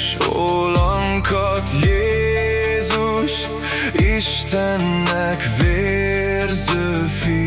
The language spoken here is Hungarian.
Jézus, ólankat Jézus, Istennek vérző fi.